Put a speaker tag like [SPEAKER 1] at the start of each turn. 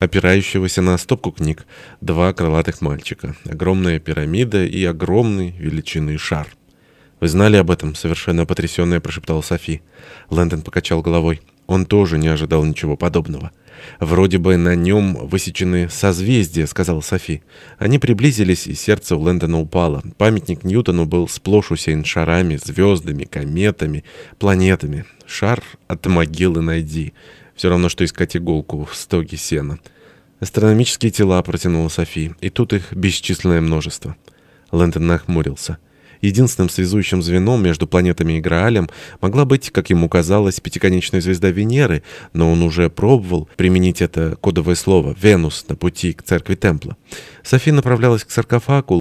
[SPEAKER 1] опирающегося на стопку книг, два крылатых мальчика, огромная пирамида и огромный величины шар. «Вы знали об этом?» — совершенно потрясенная прошептала Софи. Лэндон покачал головой. Он тоже не ожидал ничего подобного. «Вроде бы на нем высечены созвездия», — сказала Софи. Они приблизились, и сердце у Лэндона упало. Памятник Ньютону был сплошь усеян шарами, звездами, кометами, планетами. Шар от могилы найди. Все равно, что искать иголку в стоге сена. Астрономические тела, протянула Софи, и тут их бесчисленное множество. Лэндон нахмурился. Единственным связующим звеном между планетами и Граалем могла быть, как ему казалось, пятиконечная звезда Венеры, но он уже пробовал применить это кодовое слово «Венус» на пути к церкви Темпла. Софи направлялась к саркофагу,